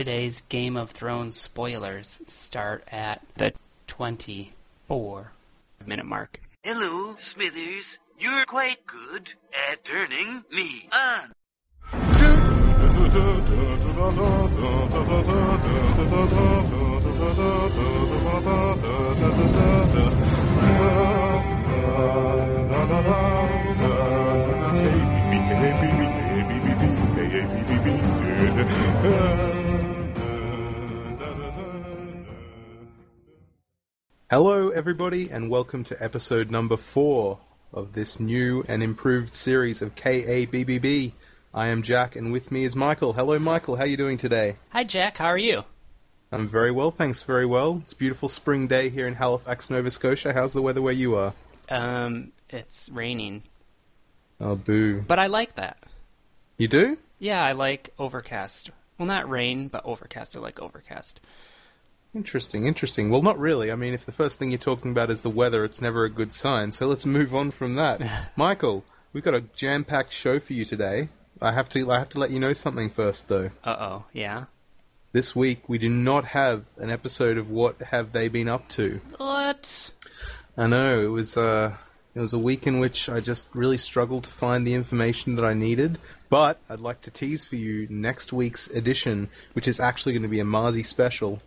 Today's Game of Thrones spoilers start at the 24 minute mark. Hello, Smithers. You're quite good at turning me on. Hello, everybody, and welcome to episode number four of this new and improved series of KABBB. I am Jack, and with me is Michael. Hello, Michael. How are you doing today? Hi, Jack. How are you? I'm very well, thanks. Very well. It's a beautiful spring day here in Halifax, Nova Scotia. How's the weather where you are? Um, it's raining, Oh, boo. but I like that. You do? Yeah, I like overcast. Well, not rain, but overcast. I like overcast. Interesting, interesting. Well, not really. I mean, if the first thing you're talking about is the weather, it's never a good sign. So let's move on from that. Michael, we've got a jam-packed show for you today. I have to, I have to let you know something first, though. Uh oh. Yeah. This week we do not have an episode of What Have They Been Up To. What? I know it was uh, it was a week in which I just really struggled to find the information that I needed. But I'd like to tease for you next week's edition, which is actually going to be a Marzi special.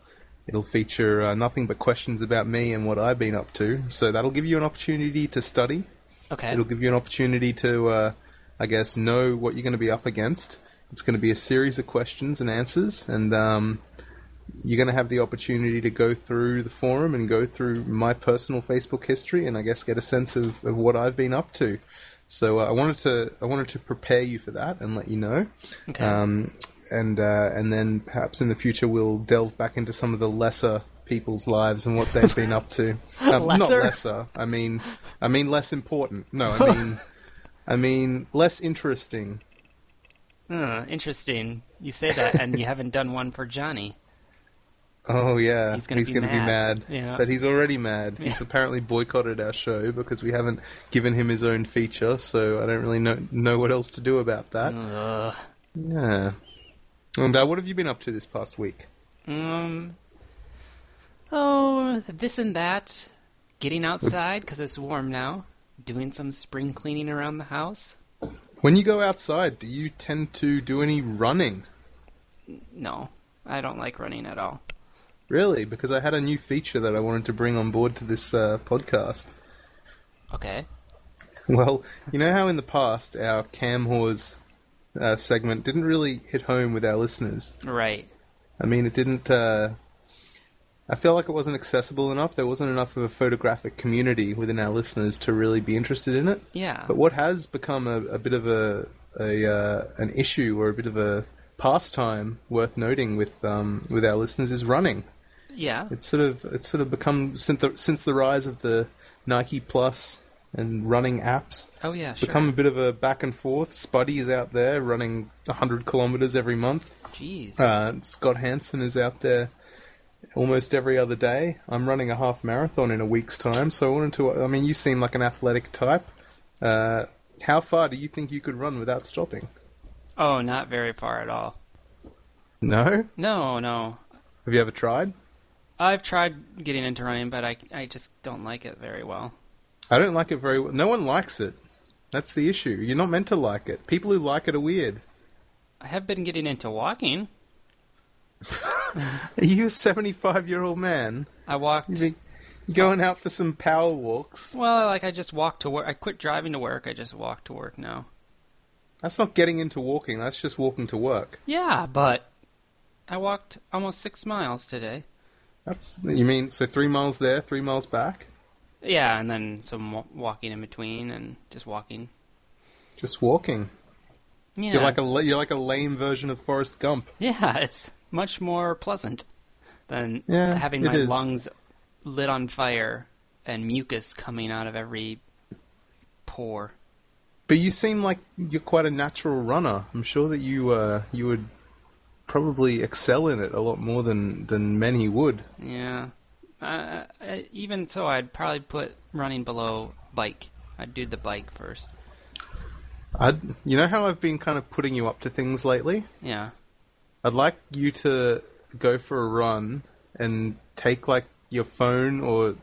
It'll feature uh, nothing but questions about me and what I've been up to. So that'll give you an opportunity to study. Okay. It'll give you an opportunity to, uh, I guess, know what you're going to be up against. It's going to be a series of questions and answers, and um, you're going to have the opportunity to go through the forum and go through my personal Facebook history, and I guess get a sense of, of what I've been up to. So uh, I wanted to I wanted to prepare you for that and let you know. Okay. Um, and uh, and then perhaps in the future we'll delve back into some of the lesser people's lives and what they've been up to. Um, Not Lesser? lesser. I mean, I mean less important. No, I mean, I mean less interesting. Uh, interesting. You say that, and you haven't done one for Johnny. Oh yeah, He's gonna be gonna mad. be mad. Yeah. But he's already mad. He's Yeah. apparently boycotted our show because we haven't given him his own feature. So I don't really know know what else to do about that. Ugh. Yeah. And uh, what have you been up to this past week? Um. Oh, this and that. Getting outside because it's warm now. Doing some spring cleaning around the house. When you go outside, do you tend to do any running? No, I don't like running at all. Really? Because I had a new feature that I wanted to bring on board to this uh, podcast. Okay. Well, you know how in the past our Cam Whores uh, segment didn't really hit home with our listeners. Right. I mean, it didn't. Uh, I feel like it wasn't accessible enough. There wasn't enough of a photographic community within our listeners to really be interested in it. Yeah. But what has become a, a bit of a, a uh, an issue or a bit of a pastime worth noting with um, with our listeners is running. Yeah. It's sort of it's sort of become since the, since the rise of the Nike Plus and running apps. Oh yeah. It's sure. become a bit of a back and forth. Spuddy is out there running 100 kilometers every month. Jeez. Uh, Scott Hansen is out there almost every other day. I'm running a half marathon in a week's time, so I wanted to. I mean, you seem like an athletic type. Uh, how far do you think you could run without stopping? oh, not very far at all. No? No, no. Have you ever tried? I've tried getting into running, but I I just don't like it very well. I don't like it very well. No one likes it. That's the issue. You're not meant to like it. People who like it are weird. I have been getting into walking. Are you a 75 year old man? I walked. You think going out for some power walks? Well, like I just walked to work. I quit driving to work. I just walk to work now. That's not getting into walking. That's just walking to work. Yeah, but I walked almost six miles today. That's you mean so three miles there, three miles back, Yeah, and then some walking in between, and just walking. just walking. Yeah, You're like a you're like a lame version of Forrest Gump. yeah. It's much more pleasant than Yeah, having my is. lungs lit on fire and mucus coming out of every pore. But you seem like you're quite a natural runner. I'm sure that you uh, you would probably excel in it a lot more than than many would. Yeah. Uh, uh, even so, I'd probably put running below bike. I'd do the bike first. I, you know how I've been kind of putting you up to things lately. Yeah. I'd like you to go for a run and take like your phone or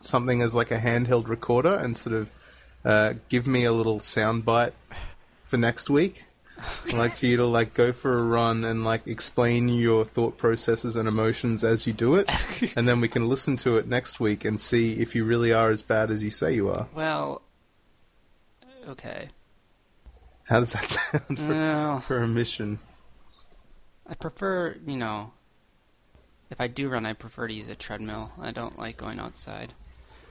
something as like a handheld recorder and sort of uh, give me a little soundbite for next week. I'd like for you to like go for a run and like explain your thought processes and emotions as you do it, and then we can listen to it next week and see if you really are as bad as you say you are. Well, okay. How does that sound for, Well, for a mission? I prefer, you know, if I do run, I prefer to use a treadmill. I don't like going outside.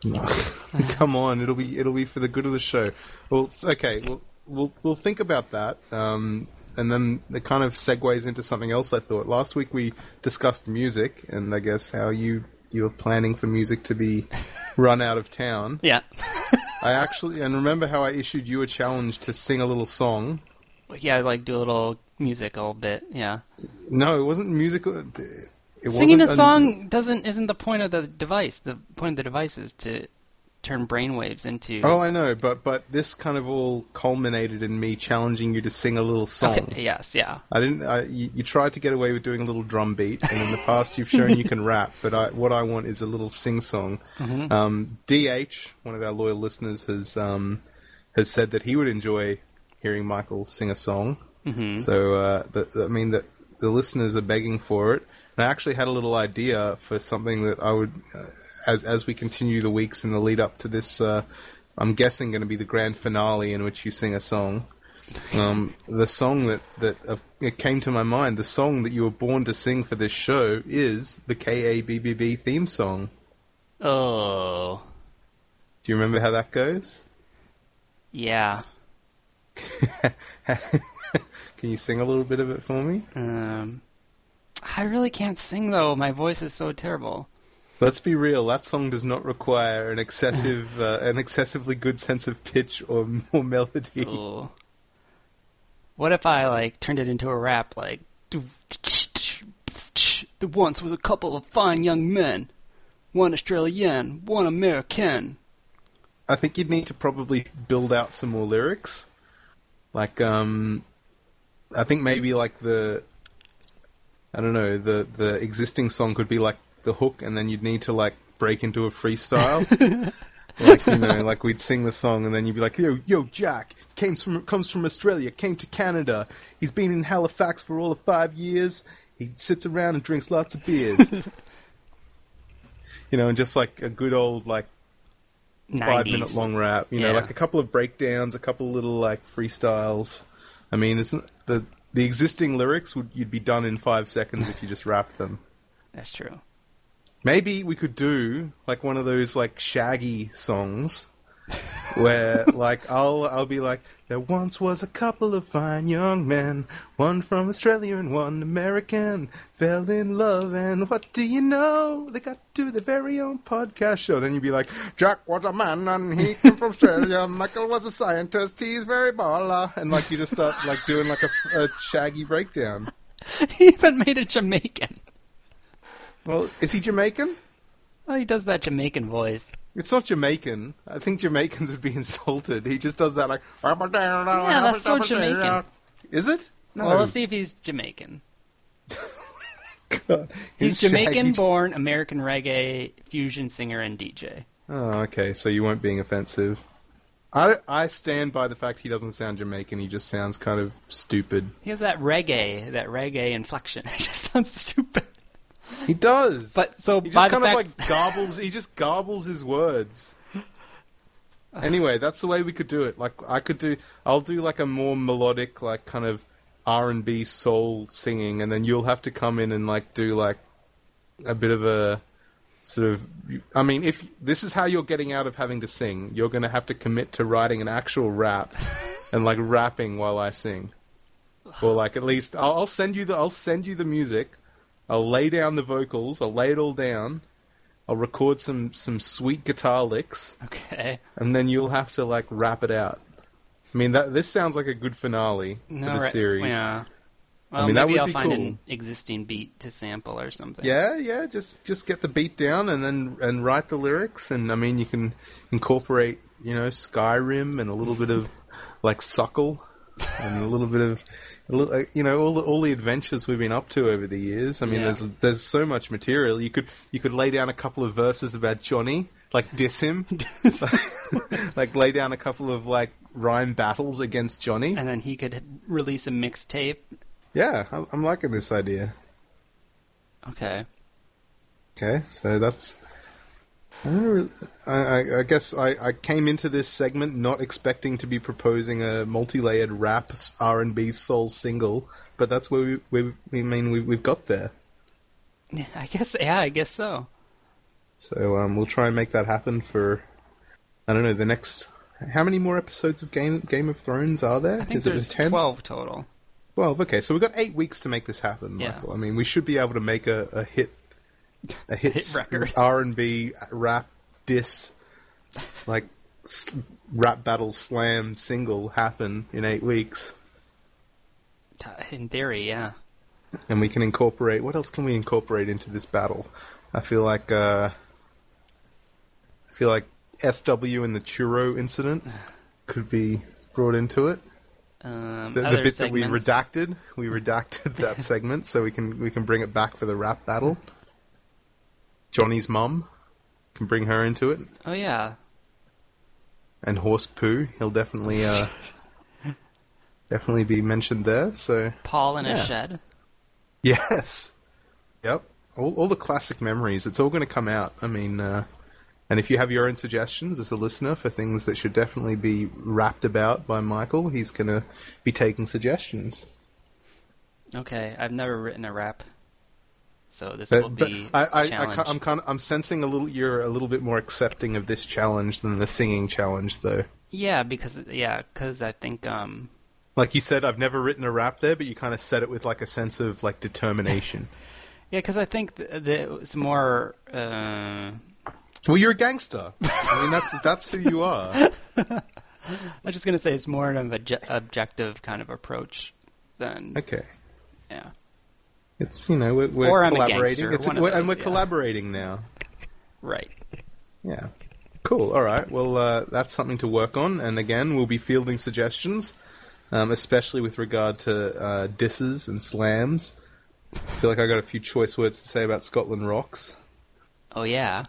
Come on, it'll be it'll be for the good of the show. Well, okay, we'll we'll we'll think about that. Um, and then it kind of segues into something else. I thought last week we discussed music, and I guess how you you're planning for music to be run out of town. Yeah. I actually and remember how I issued you a challenge to sing a little song. yeah, like do a little musical bit. Yeah. No, it wasn't musical. It Singing a wasn't song doesn't isn't the point of the device. The point of the device is to turn brainwaves into. Oh, I know, but but this kind of all culminated in me challenging you to sing a little song. Okay, yes, yeah. I didn't. I, you, you tried to get away with doing a little drum beat, and in the past you've shown you can rap. But I, what I want is a little sing song. Um, DH, one of our loyal listeners, has um, has said that he would enjoy hearing Michael sing a song. Mm-hmm. So uh, the- I mean that the listeners are begging for it. And I actually had a little idea for something that I would, uh, as as we continue the weeks in the lead up to this. Uh, I'm guessing going to be the grand finale in which you sing a song. Um, the song that that uh, it came to my mind, the song that you were born to sing for this show, is the KABBB theme song. Oh, Do you remember how that goes? yeah. Can you sing a little bit of it for me? Um, I really can't sing though. My voice is so terrible. Let's be real. That song does not require an excessive, uh, an excessively good sense of pitch or, or melody. Ooh. What if I like turned it into a rap like the once was a couple of fine young men, one Australian, one American. I think you'd need to probably build out some more lyrics. Like, um, I think maybe like the, I don't know, the the existing song could be like the hook, and then you'd need to like break into a freestyle. like you know, like we'd sing the song, and then you'd be like, "Yo, yo, Jack came from comes from Australia, came to Canada. He's been in Halifax for all of five years. He sits around and drinks lots of beers." you know, and just like a good old like five minute long rap. You know, Yeah. like a couple of breakdowns, a couple of little like freestyles. I mean, it's the the existing lyrics would you'd be done in five seconds if you just rapped them. That's true. Maybe we could do like one of those like shaggy songs where like I'll I'll be like there once was a couple of fine young men one from Australia and one American fell in love and what do you know? They got to do their very own podcast show. Then you'd be like Jack was a man and he came from Australia. Michael was a scientist he's very baller. And like you just start like doing like a, a shaggy breakdown. He even made a Jamaican. Well is he Jamaican Oh, he does that Jamaican voice. It's not Jamaican. I think Jamaicans would be insulted. He just does that like. Yeah, that's so Jamaican. Is it? No. Well, let's see if he's Jamaican. God. He's Jamaican-born American reggae fusion singer and DJ. Oh, okay. So you weren't being offensive. I, I stand by the fact he doesn't sound Jamaican. He just sounds kind of stupid. He has that reggae, that reggae inflection. It just sounds stupid. He does. But so he just kind of fact- like garbles. He just garbles his words. Anyway, that's the way we could do it. Like I could do. I'll do like a more melodic, like kind of R and B soul singing, and then you'll have to come in and like do like a bit of a sort of. I mean, if this is how you're getting out of having to sing, you're going to have to commit to writing an actual rap and like rapping while I sing, or like at least I'll, I'll send you the I'll send you the music. I'll lay down the vocals. I'll lay it all down. I'll record some some sweet guitar licks, Okay. and then you'll have to like rap it out. I mean, that this sounds like a good finale for the right- series. Yeah. Well, mean, that maybe I'll find cool. an existing beat to sample or something. Yeah, yeah. Just just get the beat down and then and write the lyrics. And I mean, you can incorporate you know Skyrim and a little bit of like Suckle and a little bit of Uh, you know all the all the adventures we've been up to over the years. I mean, Yeah. there's there's so much material. You could you could lay down a couple of verses about Johnny, like diss him, like lay down a couple of like rhyme battles against Johnny. And then he could release a mixtape. Yeah, I'm, I'm liking this idea. Okay. Okay, so that's. I, I, I- guess I, I came into this segment not expecting to be proposing a multi-layered rap R and B soul single, but that's where we we, we mean we, we've got there. Yeah, I guess. Yeah, I guess so. So um, we'll try and make that happen for. I don't know the next. How many more episodes of Game Game of Thrones are there? I think Is there's it ten? twelve total. Well, okay, so we've got eight weeks to make this happen, Yeah. Michael. I mean, we should be able to make a, a hit, a hit, Hit record. R and B rap diss, like s- rap battle slam single happen in eight weeks, In theory, yeah. and we can incorporate. What else can we incorporate into this battle? I feel like, uh, I feel like SW and the churro incident could be brought into it. Um, The, the bit that we redacted, we redacted that segment, so we can we can bring it back for the rap battle. Johnny's mum can bring her into it, Oh yeah. and horse poo. He'll definitely uh, definitely be mentioned there. So Paul in Yeah. a shed. yes, yep, all all the classic memories. It's all going to come out. I mean, uh, and if you have your own suggestions as a listener for things that should definitely be rapped about by Michael, he's going to be taking suggestions. Okay, I've never written a rap, so this But, will be I, I, I, I'm kind of, I'm sensing a little. You're a little bit more accepting of this challenge than the singing challenge, though. Yeah, because yeah, because I think um Like you said, I've never written a rap there, but you kind of said it with like a sense of like determination. yeah, because I think th- that it's more uh, well, you're a gangster. I mean, that's that's who you are. I'm just gonna say it's more of an obje- objective kind of approach than Okay, yeah. It's you know we're, we're Or I'm a collaborating. gangster, It's one we're, and we're yeah. collaborating now. Right. Yeah. Cool. All right. Well, uh, that's something to work on. And again, we'll be fielding suggestions, um, especially with regard to uh, disses and slams. I feel like I got a few choice words to say about Scotland Rocks. Oh yeah.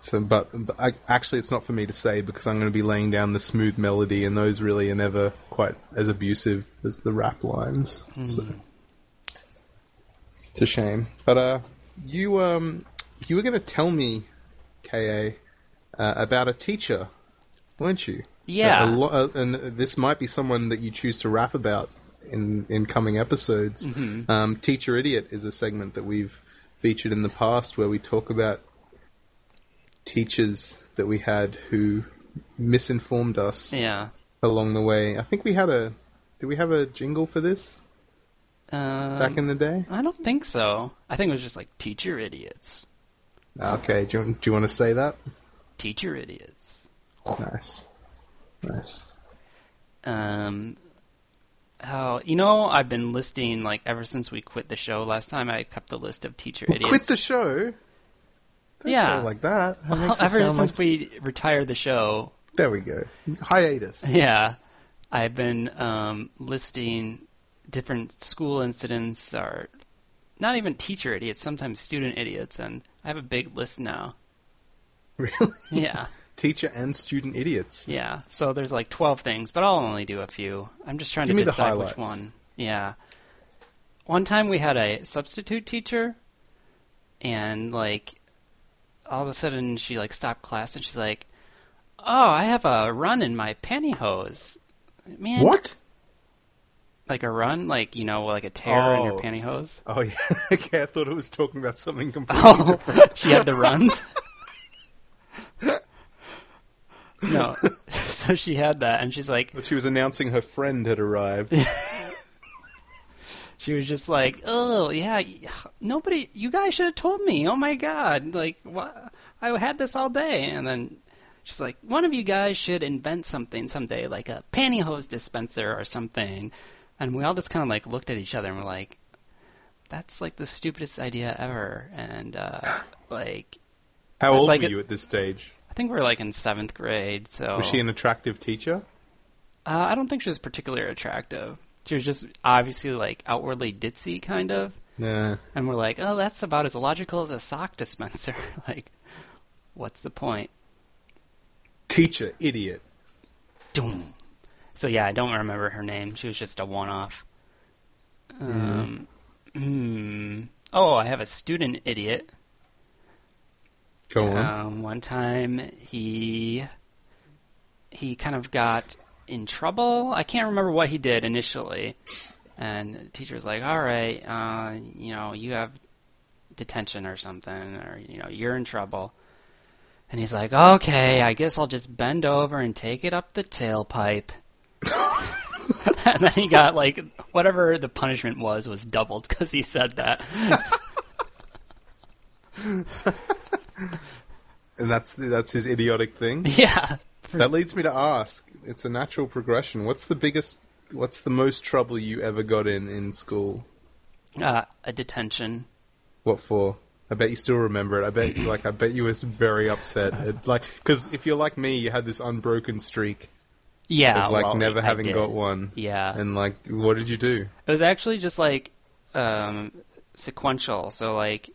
So, but, but I, actually, it's not for me to say because I'm going to be laying down the smooth melody, and those really are never quite as abusive as the rap lines. So it's a shame. But uh, you um, you were going to tell me, Ka, uh, about a teacher, weren't you? Yeah. A, a lo- uh, and this might be someone that you choose to rap about in in coming episodes. Um, Teacher Idiot is a segment that we've featured in the past where we talk about teachers that we had who misinformed us Yeah. along the way. I think we had a. Do we have a jingle for this Um, back in the day? I don't think so. I think it was just like teacher idiots. Okay, do you, do you want to say that? Teacher idiots. Nice, nice. Um, oh, you know, I've been listing like ever since we quit the show last time. I kept a list of teacher idiots. Quit the show. Don't Yeah. like that. that Well, ever since like- we retired the show, There we go. Hiatus. yeah, I've been um, listing different school incidents are not even teacher idiots, sometimes student idiots, and I have a big list now. Really? Yeah, Teacher and student idiots. yeah. So there's like 12 things, but I'll only do a few. I'm just trying Give to decide which one. Yeah. One time we had a substitute teacher, and like all of a sudden she like stopped class and she's like, "Oh, I have a run in my pantyhose." Man, What? Like a run, like you know, like a tear in your Oh. pantyhose. Oh yeah. okay, I thought it was talking about something completely Oh, different. she had the runs. no, so she had that, and she's like, But she was announcing her friend had arrived. she was just like, "Oh yeah, nobody, you guys should have told me. Oh my god, like what? I had this all day." And then she's like, "One of you guys should invent something someday, like a pantyhose dispenser or something." And we all just kind of like looked at each other and we're like, "That's like the stupidest idea ever." And uh, like, How old like were a- you at this stage? I think we are like in seventh grade, so Was she an attractive teacher? Uh, I don't think she was particularly attractive, She was just obviously like outwardly ditzy, kind of. Nah. And we're like, oh, that's about as illogical as a sock dispenser. like, what's the point? Teacher, idiot. Doom. So yeah, I don't remember her name. She was just a one-off. Um, hmm. Oh, I have a student idiot. Go on. Um, one time he he kind of got in trouble. I can't remember what he did initially, and the teacher was like, "All right, uh, you know, you have detention or something, or you know, you're in trouble." And he's like, "Okay, I guess I'll just bend over and take it up the tailpipe." and then he got like whatever the punishment was was doubled because he said that. and that's that's his idiotic thing. yeah. For- That leads me to ask. It's a natural progression. What's the biggest? What's the most trouble you ever got in in school? uh, a detention. What for? I bet you still remember it. I bet, like, I bet you was very upset. It, like, because if you're like me, you had this unbroken streak Yeah, of like well, never I having did. got one. Yeah, And like, what did you do? it was actually just like um, sequential. So like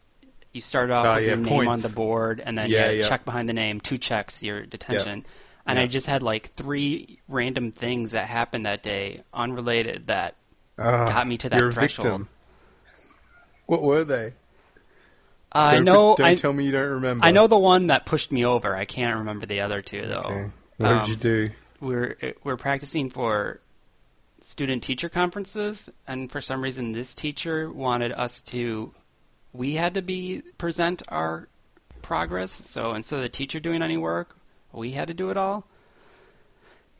you start off Oh, with yeah, your name on the board, and then Yeah, you yeah. check behind the name, two checks, your detention. And Yeah. I just had like three random things that happened that day, unrelated, that Ah, got me to that you're a threshold. victim. What were they? I know. Don't I, tell me you don't remember. I know the one that pushed me over. I can't remember the other two though. Okay. What did Um, you do? We're we're practicing for student teacher conferences and for some reason this teacher wanted us to we had to be present our progress. So instead of the teacher doing any work we had to do it all.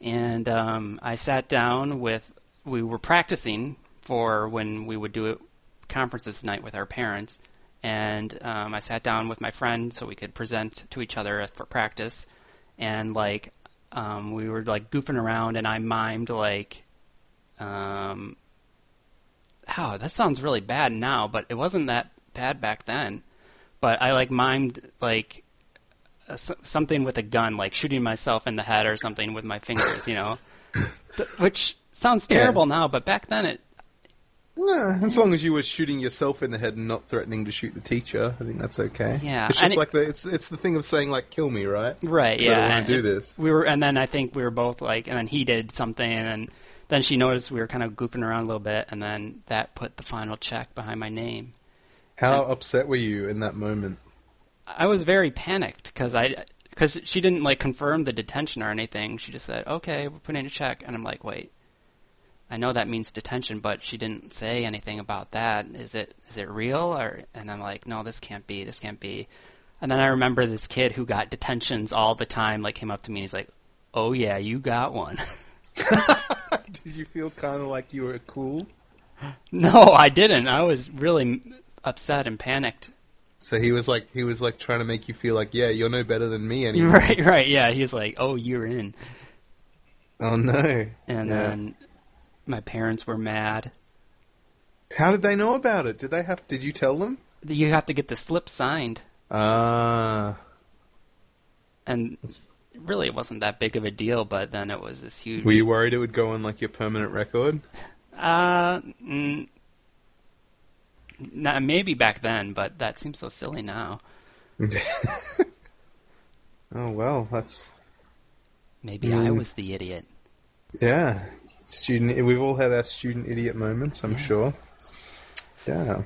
And um, i sat down with we were practicing for when we would do it conferences night with our parents. And um, i sat down with my friend so we could present to each other for practice. And like um, we were like goofing around and I mimed like um oh that sounds really bad now but it wasn't that bad back then but I like mimed like uh, something with a gun like shooting myself in the head or something with my fingers you know which sounds Yeah. terrible now but back then it Nah, as long as you were shooting yourself in the head and not threatening to shoot the teacher, I think that's okay. Yeah, it's and just it- like the it's it's the thing of saying like kill me, right? Right. 'Cause I Yeah. don't wanna do this. We were, and then I think we were both like, and then he did something, and then she noticed we were kind of goofing around a little bit, and then that put the final check behind my name. How upset were you in that moment? I was very panicked because I, because she didn't like confirm the detention or anything. She just said, "Okay, we're putting a check," and I'm like, "Wait." I know that means detention, but she didn't say anything about that. Is it is it real or? And I'm like, no, this can't be. This can't be. And then I remember this kid who got detentions all the time, like came up to me and he's like, "Oh yeah, you got one." Did you feel kind of like you were cool? no, I didn't. I was really upset and panicked. So he was like he was like trying to make you feel like yeah you're no better than me anymore. Right, right, yeah. He was like, "Oh, you're in," Oh no! and Yeah. then my parents were mad. How did they know about it? Did they have? Did you tell them? You have to get the slip signed, Ah, and really, it wasn't that big of a deal. But then it was this huge. were you worried it would go on like your permanent record? Uh, nah, maybe back then, but that seems so silly now. Oh well, that's Maybe I Mm. was the idiot. yeah. Student, we've all had our student idiot moments, I'm sure. Yeah.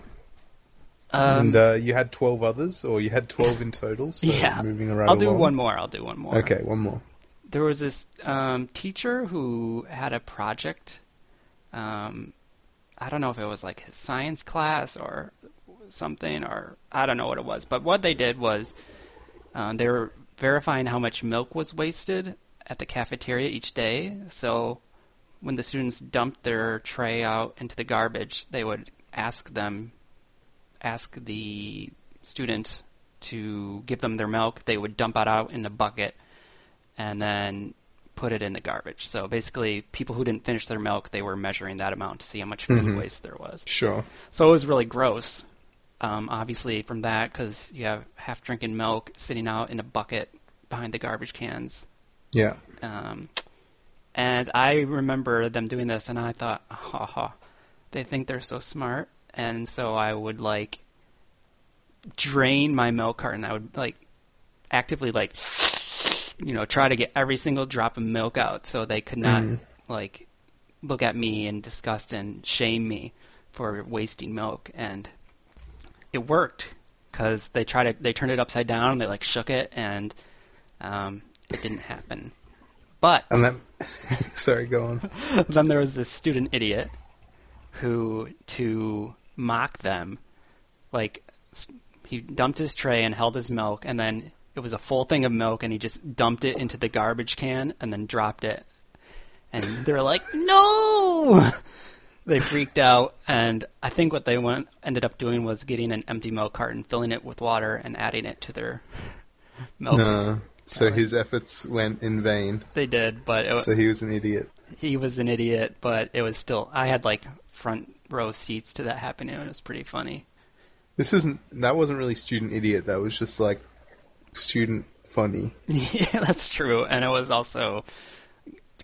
Um, and uh, you had 12 others, or you had 12 in total, so yeah, moving around. I'll do along. one more. I'll do one more. Okay, one more. there was this um, teacher who had a project. Um, I don't know if it was like his science class or something, or I don't know what it was. But what they did was uh, they were verifying how much milk was wasted at the cafeteria each day. So when the students dumped their tray out into the garbage, they would ask them, ask the student to give them their milk. They would dump it out in a bucket and then put it in the garbage. So basically, people who didn't finish their milk, they were measuring that amount to see how much food Mhm. waste there was. Sure. So it was really gross. Um, obviously, from that, because you have half drinking milk sitting out in a bucket behind the garbage cans. Yeah. Um, And I remember them doing this, and I thought, ha ha, they think they're so smart. And so I would like drain my milk carton. I would like actively like you know try to get every single drop of milk out so they could not like look at me in disgust and shame me for wasting milk and it worked because they tried to they turned it upside down and they like shook it and um, it didn't happen but And then, sorry, go on. then there was this student idiot who, to mock them, like he dumped his tray and held his milk, and then it was a full thing of milk, and he just dumped it into the garbage can and then dropped it. And they're like, "No!" They freaked out, and I think what they went ended up doing was getting an empty milk carton, filling it with water, and adding it to their milk. So his efforts went in vain. They did, but it, So he was an idiot. he was an idiot, but it was still. I had like front row seats to that happening. And it was pretty funny. This isn't. That wasn't really student idiot. That was just like student funny. yeah, that's true. And it was also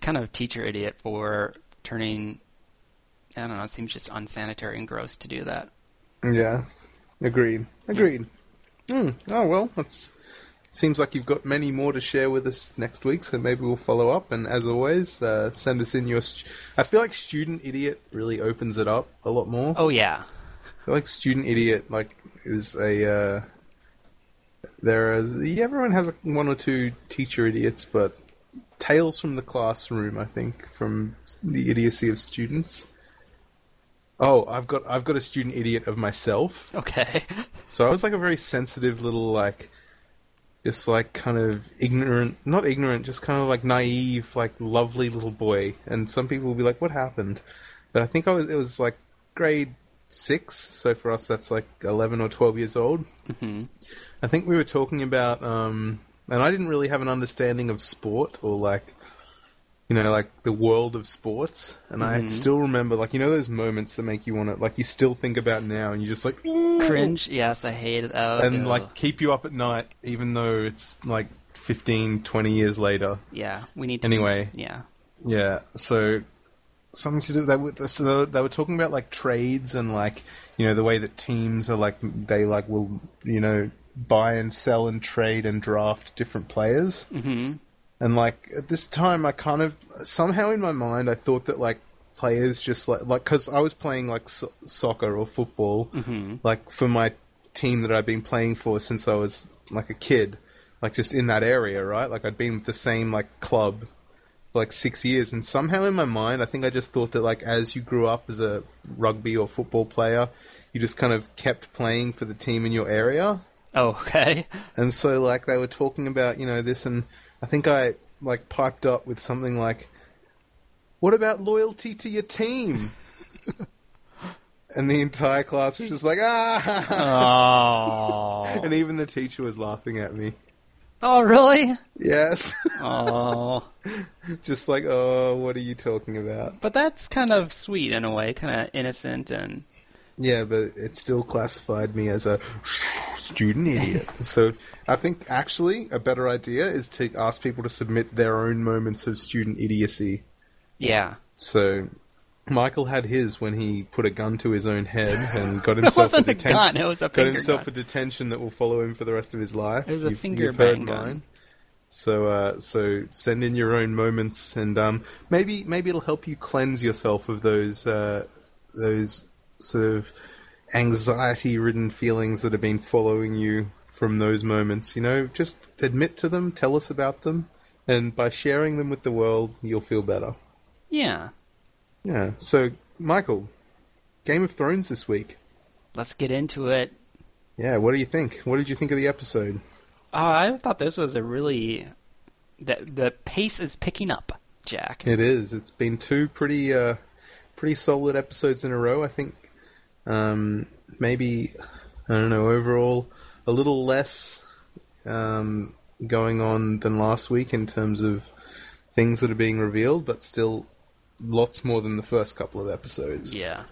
kind of teacher idiot for turning. I don't know. It seems just unsanitary and gross to do that. Yeah, agreed. Agreed. Hmm. Oh well, that's. Seems like you've got many more to share with us next week, so maybe we'll follow up. And as always, uh, send us in your. St- I feel like student idiot really opens it up a lot more. Oh yeah, I feel like student idiot like is a. Uh, there is everyone has one or two teacher idiots, but tales from the classroom. I think from the idiocy of students. Oh, I've got I've got a student idiot of myself. okay. So I was like a very sensitive little like just like kind of ignorant not ignorant, just kind of like naive, like lovely little boy. And some people will be like, What happened? But I think I was it was like grade six, so for us that's like eleven or twelve years old. hmm I think we were talking about um and I didn't really have an understanding of sport or like you know, like the world of sports, and I still remember, like you know, those moments that make you want to, like you still think about now, and you just like Cringe. Yes, I hate it. Oh, and like keep you up at night even though it's like 15 20 years later yeah, we need to. Anyway. Yeah. yeah so something to do they were so they were talking about like trades and like you know the way that teams are like they like will you know buy and sell and trade and draft different players hmm and like at this time i kind of somehow in my mind i thought that like players just like like because i was playing like so- soccer or football mm-hmm. like for my team that i've been playing for since i was like a kid like just in that area right? Like i'd been with the same like club for like six years. And somehow in my mind i think i just thought that like as you grew up as a rugby or football player you just kind of kept playing for the team in your area. Oh, okay. and so like they were talking about, you know, this and I think I like piped up with something like what about loyalty to your team? and the entire class was just like ah Oh. and even the teacher was laughing at me. oh, really? Yes. Oh. just like, "Oh, what are you talking about?" But that's kind of sweet in a way, kind of innocent and Yeah, but it still classified me as a student idiot. so I think actually a better idea is to ask people to submit their own moments of student idiocy. yeah. So Michael had his when he put a gun to his own head and got himself a a detention. gun. It was a got himself gun. a detention that will follow him for the rest of his life. It was a You've- finger you've heard gun. mine. So, uh, so send in your own moments, and um, maybe maybe it'll help you cleanse yourself of those uh, those sort of anxiety-ridden feelings that have been following you from those moments. You know, just admit to them, tell us about them, and by sharing them with the world, you'll feel better. Yeah. Yeah. So, Michael, Game of Thrones this week. Let's get into it. Yeah. What do you think? What did you think of the episode? Oh, I thought this was a really the the pace is picking up, Jack. It is. It's been two pretty, uh, pretty solid episodes in a row. I think. Um, maybe I don't know. Overall, a little less um, going on than last week in terms of things that are being revealed, but still lots more than the first couple of episodes. Yeah.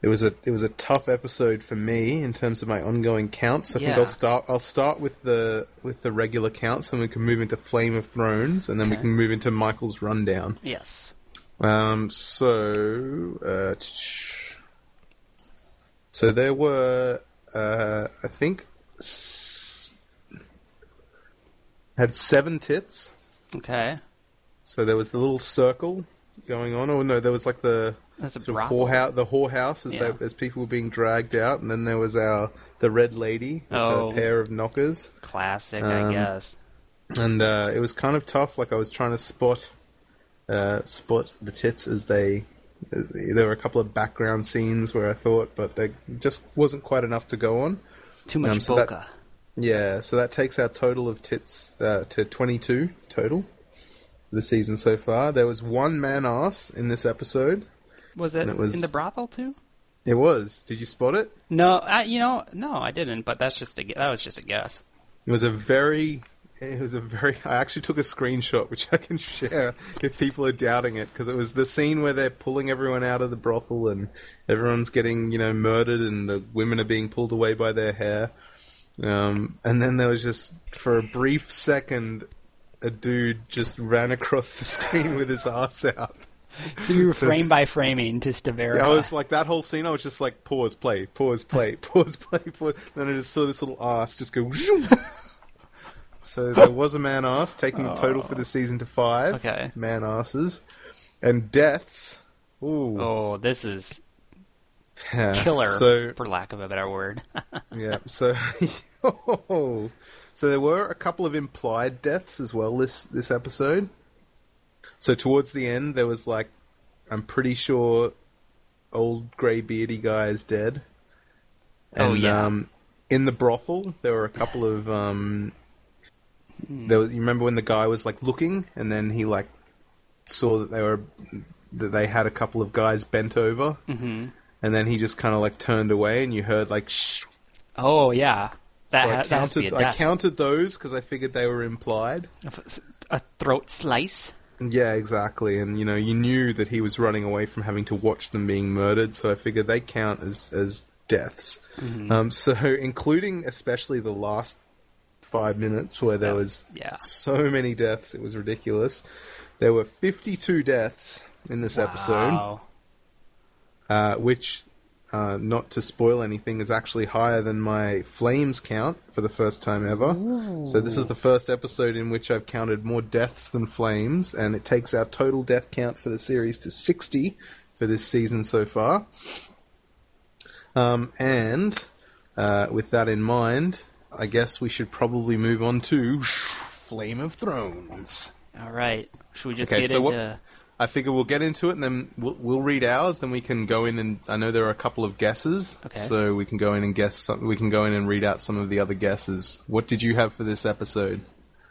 it was a it was a tough episode for me in terms of my ongoing counts. I think I'll start I'll start with the with the regular counts, and we can move into Flame of Thrones, and then we can move into Michael's rundown. Yes. Um, so, uh, so there were, uh, I think, s- had seven tits. Okay. So there was the little circle going on. Oh no, there was like the That's a sort of brothel. whorehouse, the whorehouse as, Yeah. they, as people were being dragged out, and then there was our the red lady with Oh. her pair of knockers. Classic, Um, I guess. and uh, it was kind of tough. Like I was trying to spot uh, spot the tits as they. There were a couple of background scenes where I thought, but there just wasn't quite enough to go on. Too much um, so that- Yeah, so that takes our total of tits uh, to twenty-two total the season so far. There was one man ass in this episode. Was it, it was- in the brothel too? It was. Did you spot it? No, I, you know, no, I didn't. But that's just a that was just a guess. It was a very. It was a very. I actually took a screenshot, which I can share if people are doubting it, because it was the scene where they're pulling everyone out of the brothel and everyone's getting, you know, murdered, and the women are being pulled away by their hair. Um, and then there was just, for a brief second, a dude just ran across the screen with his ass out. So you were So frame by framing just to verify. I was like that whole scene. I was just like pause, play, pause, play, pause, play, pause. Then I just saw this little ass just go. so there was a man ass, taking the total for the season to five. Okay. man asses and deaths. Ooh, oh, this is yeah. killer, So for lack of a better word. yeah, so so there were a couple of implied deaths as well this this episode. So towards the end, there was like, I'm pretty sure, old grey beardy guy is dead. Oh, yeah. Um, in the brothel, there were a couple of um. There was, you remember when the guy was like looking, and then he like saw that they were that they had a couple of guys bent over, mm-hmm. and then he just kind of like turned away, and you heard like shh. oh yeah, that, so ha- I that has to be a counted, I counted those because I figured they were implied. a throat slice. Yeah, exactly. And you know, you knew that he was running away from having to watch them being murdered, so I figured they count as as deaths. Mm-hmm. Um, so, including especially the last five minutes where there Yeah, was yeah. so many deaths, it was ridiculous. There were fifty-two deaths in this episode, uh, which. Uh, not to spoil anything, is actually higher than my flames count for the first time ever. So this is the first episode in which I've counted more deaths than flames, and it takes our total death count for the series to 60 for this season so far. Um, and uh, with that in mind, I guess we should probably move on to Flame of Thrones. All right. Should we just Okay, get so what- I figure we'll get into it, and then we'll, we'll read ours. Then we can go in and I know there are a couple of guesses, Okay. so we can go in and guess. Some, we can go in and read out some of the other guesses. What did you have for this episode?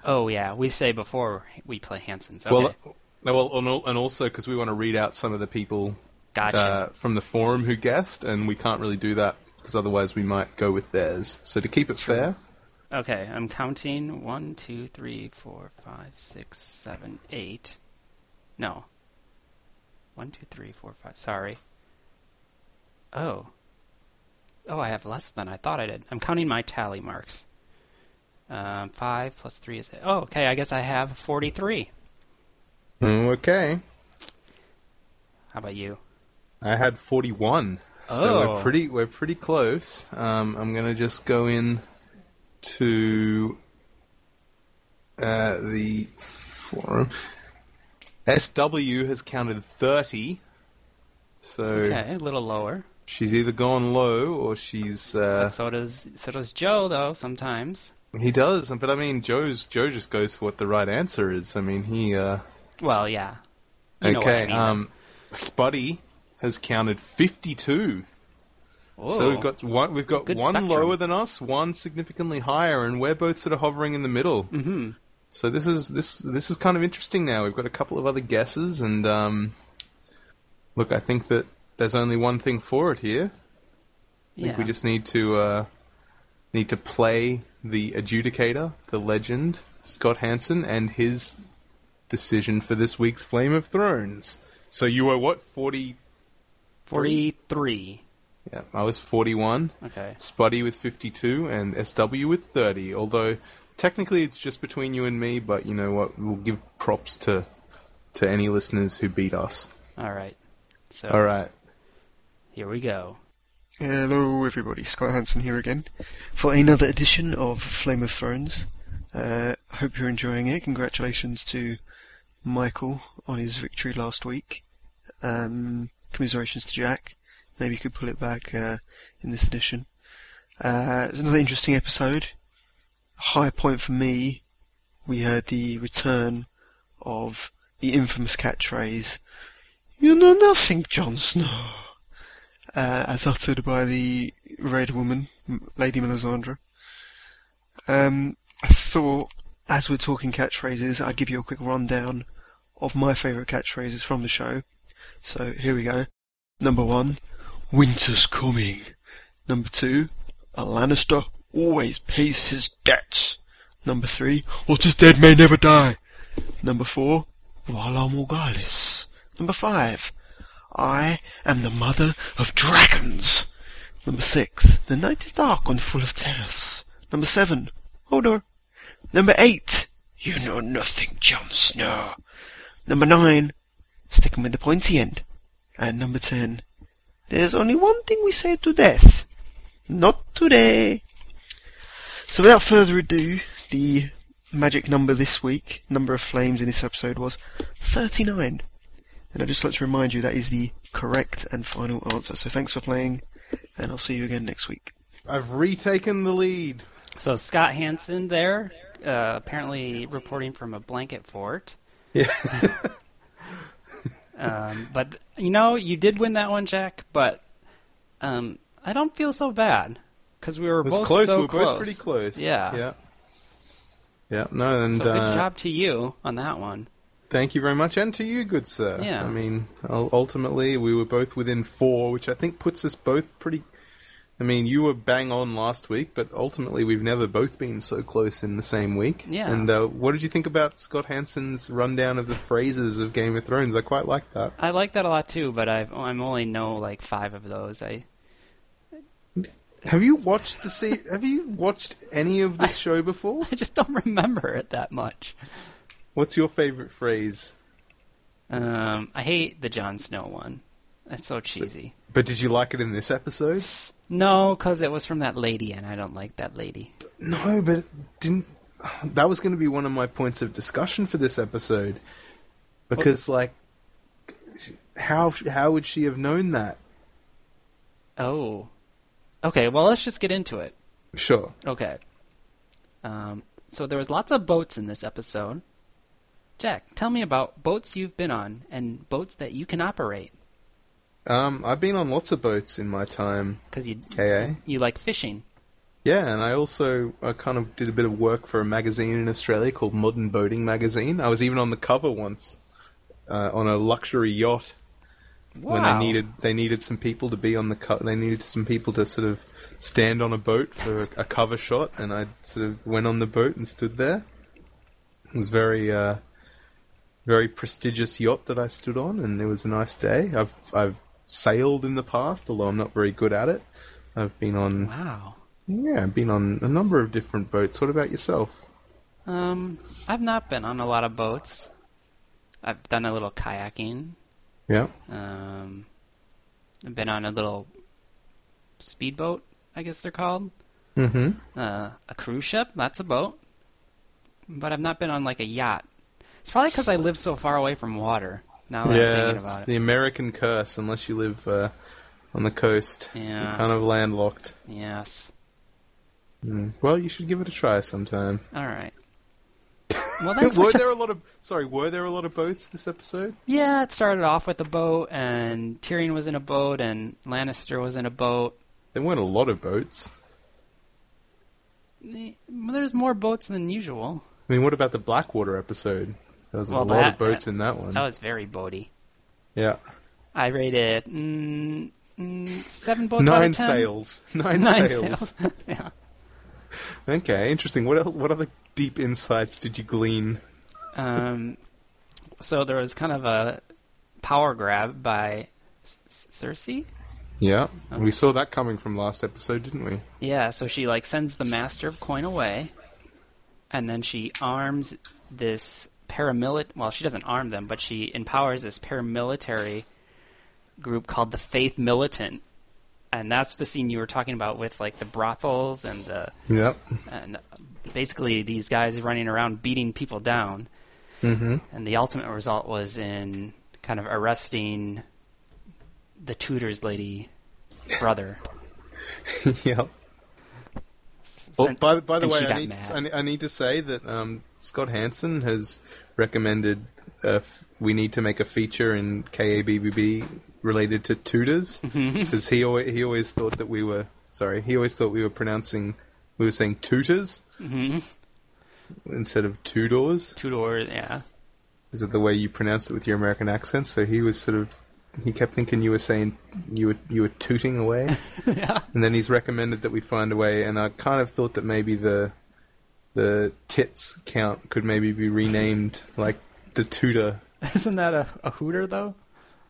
Oh yeah, we say before we play Hansen's. Okay. Well, no, well, and and also because we want to read out some of the people gotcha. uh, from the forum who guessed, and we can't really do that because otherwise we might go with theirs. So to keep it fair, Okay, I'm counting one, two, three, four, five, six, seven, eight. No. One, two, three, four, five. Sorry. Oh. Oh, I have less than I thought I did. I'm counting my tally marks. Um, five plus three is. Oh, okay. I guess I have 43. Mm, okay. How about you? I had forty-one, so Oh. we're pretty we're pretty close. Um, I'm gonna just go in to uh, the forum. SW has counted thirty, so Okay, a little lower. she's either gone low or she's. Uh, so does so does Joe though. Sometimes. he does, but I mean, Joe's Joe just goes for what the right answer is. I mean, he. Uh, Well, yeah. You okay, I mean. um, Spuddy has counted fifty-two. So we've got one. We've got one spectrum. lower than us, one significantly higher, and we're both sort of hovering in the middle. Mm-hmm. So this is this this is kind of interesting. Now we've got a couple of other guesses, and um, look, I think that there's only one thing for it here. I think yeah. we just need to uh, need to play the adjudicator, the legend Scott Hansen, and his decision for this week's Flame of Thrones. So you were what forty? 43. Yeah, I was 41. Okay. Spuddy with 52 and SW with 30. Although technically it's just between you and me, but you know what? We'll give props to to any listeners who beat us. All right. So All right. here we go. Hello, everybody. Scott Hansen here again for another edition of Flame of Thrones. Uh, hope you're enjoying it. Congratulations to Michael on his victory last week. Um, commiserations to Jack. Maybe you could pull it back uh, in this edition. Uh, it's another interesting episode. High point for me. We heard the return of the infamous catchphrase, "You know nothing, Jon Snow." uh, as uttered by the Red Woman, Lady Melisandre. Um, I thought, as we're talking catchphrases, I'd give you a quick rundown of my favourite catchphrases from the show. So here we go. Number one, winter's coming. Number two, a Lannister always pays his debts. Number three, what is dead may never die. Number four, Valar Morghulis. Number five, I am the mother of dragons. Number six, the night is dark and full of terrors. Number seven, Hodor. Number eight, you know nothing, Jon Snow. Number nine, sticking with the pointy end. And number ten, there's only one thing we say to death. Not today. So without further ado, the magic number this week, number of flames in this episode was 39. And I'd just like to remind you that is the correct and final answer. So thanks for playing, and I'll see you again next week. I've retaken the lead. So Scott Hansen there, uh, apparently reporting from a blanket fort. Yeah. Um, but you know, you did win that one, Jack. But um, I don't feel so bad because we were both close. so we were close. both pretty close. Yeah. Yeah. Yeah. No, and So good uh, job to you on that one. thank you very much, and to you, good sir. Yeah. I mean, ultimately, we were both within four, which I think puts us both pretty. I mean, you were bang on last week, but ultimately, we've never both been so close in the same week. Yeah. And uh, what did you think about Scott Hansen's rundown of the phrases of Game of Thrones? I quite like that. I like that a lot too, but I've I'm only know like five of those. I Have you watched the se- Have you watched any of this show before? I just don't remember it that much. What's your favorite phrase? Um, I hate the Jon Snow one. That's so cheesy. But did you like it in this episode? No, because it was from that lady, and I don't like that lady. No, but didn't. That was going to be one of my points of discussion for this episode, because like, how how would she have known that? Oh, okay. Well, let's just get into it. Sure. Okay. Um, so there was lots of boats in this episode. Jack, tell me about boats you've been on and boats that you can operate Um, I've been on lots of boats in my time, because you KA. you like fishing. Yeah, and I also I kind of did a bit of work for a magazine in Australia called Modern Boating Magazine. I was even on the cover once uh, on a luxury yacht. Wow. when they needed they needed some people to be on the co- they needed some people to sort of stand on a boat for a cover shot, and I sort of went on the boat and stood there. It was very uh, very prestigious yacht that I stood on, and it was a nice day. I've I've sailed in the past, although I'm not very good at it. I've been on Wow. yeah, I've been on a number of different boats. What about yourself? Um, I've not been on a lot of boats. I've done a little kayaking. Yeah, Um, I've been on a little speedboat, I guess they're called. mm-hmm. Uh, a cruise ship, that's a boat. But I've not been on like a yacht. It's probably because I live so far away from water. Now yeah, it's about the. American curse. Unless you live uh, on the coast, Yeah. you're kind of landlocked. Yes. Mm. Well, you should give it a try sometime. All right. Well, that's were there a lot of sorry? Were there a lot of boats this episode? Yeah, it started off with a boat, and Tyrion was in a boat, and Lannister was in a boat. There weren't a lot of boats. There's more boats than usual. I mean, what about the Blackwater episode? There was Well, a lot that- of boats in that one. That was very boaty. yeah, I rated mm, mm, seven boats out nine of ten. sails. Nine, Nine sails. sails. yeah. Okay, interesting. What else? What other deep insights did you glean? Um, so there was kind of a power grab by Cersei. Yeah, we saw that coming from last episode, didn't we? Yeah, so she like sends the master of coin away, and then she arms this paramilitary. Well, she doesn't arm them, but she empowers this paramilitary group called the Faith Militant, and that's the scene you were talking about with like the brothels and the Yep. and basically these guys running around beating people down. Mm-hmm. And the ultimate result was in kind of arresting the tutor's lady brother. yep. Well, by, the- by the way, I need, mad. I need to say that um, Scott Hansen has recommended uh, f- we need to make a feature in KABBB related to tutors Mm-hmm. because he always, he always thought that we were sorry he always thought we were pronouncing we were saying tutors Mm-hmm. instead of Tudors. Tudor, yeah. Is it the way you pronounce it with your American accent? So he was sort of he kept thinking you were saying you were you were tooting away. yeah. And then he's recommended that we find a way, and I kind of thought that maybe the the tits count could maybe be renamed like the tutor. Isn't that a, a hooter though?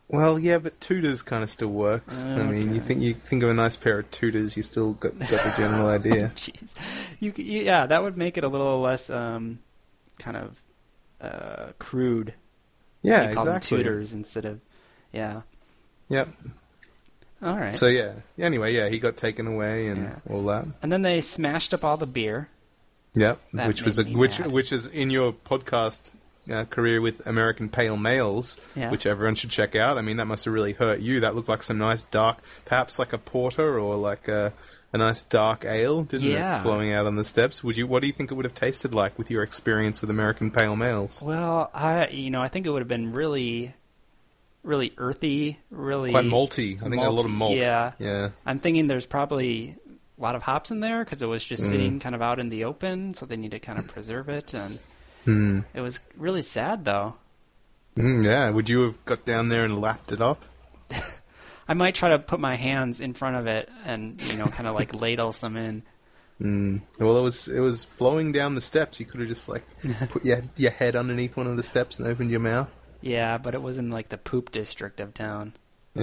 Well, yeah, but tutors kind of still works. I mean, you think you think of a nice pair of tutors, you still got, got the general idea. Jeez, you, you yeah, that would make it a little less um, kind of uh, crude. Yeah, you call exactly. them tutors instead of yeah. Yep. All right. So yeah. Anyway, yeah, he got taken away and Yeah. all that. and then they smashed up all the beer. Yep. That which was a which mad. which is in your podcast uh, career with American Pale Males, Yeah. which everyone should check out. I mean, that must have really hurt you. That looked like some nice dark, perhaps like a porter or like a a nice dark ale, didn't Yeah. it? Flowing out on the steps. Would you? What do you think it would have tasted like with your experience with American Pale Males? Well, I you know I think it would have been really, really earthy, really Quite malty. I think a lot of malt. Yeah, Yeah. I'm thinking there's probably a lot of hops in there because it was Mm. just sitting kind of out in the open, so they need to kind of preserve it. And Hmm. it was really sad though. Mm, yeah. Would you have got down there and lapped it up? I might try to put my hands in front of it and you know kind of like ladle some in. Mm. Well, it was it was flowing down the steps. You could have just like put your your head underneath one of the steps and opened your mouth. Yeah, but it was in like the poop district of town.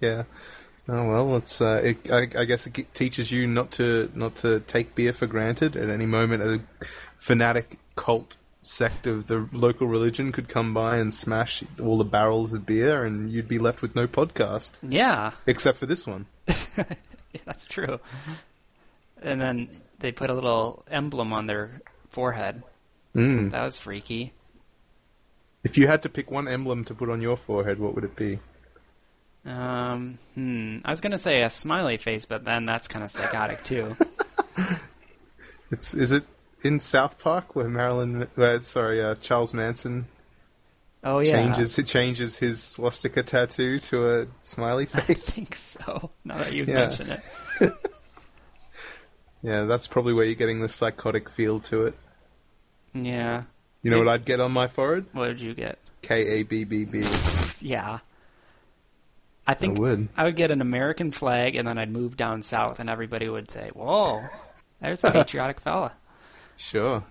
yeah. Oh well, it's. Uh, it, I, I guess it teaches you not to not to take beer for granted. At any moment, a fanatic cult sect of the local religion could come by and smash all the barrels of beer, and you'd be left with no podcast Yeah, except for this one. Yeah, that's true. And then they put a little emblem on their forehead. Mm. That was freaky. If you had to pick one emblem to put on your forehead, what would it be? Um, hmm. I was gonna say a smiley face, but then that's kind of psychotic too. It's is it in South Park where Marilyn, uh, sorry, uh, Charles Manson Oh yeah, changes it changes his swastika tattoo to a smiley face. I think so. Now that you Yeah. mention it, yeah, that's probably where you're getting the psychotic feel to it. yeah. You know what I'd get on my forehead? What did you get? K A B B B. Yeah. I think would. I would get an American flag, and then I'd move down south, and everybody would say, "Whoa, there's a patriotic fella." Sure.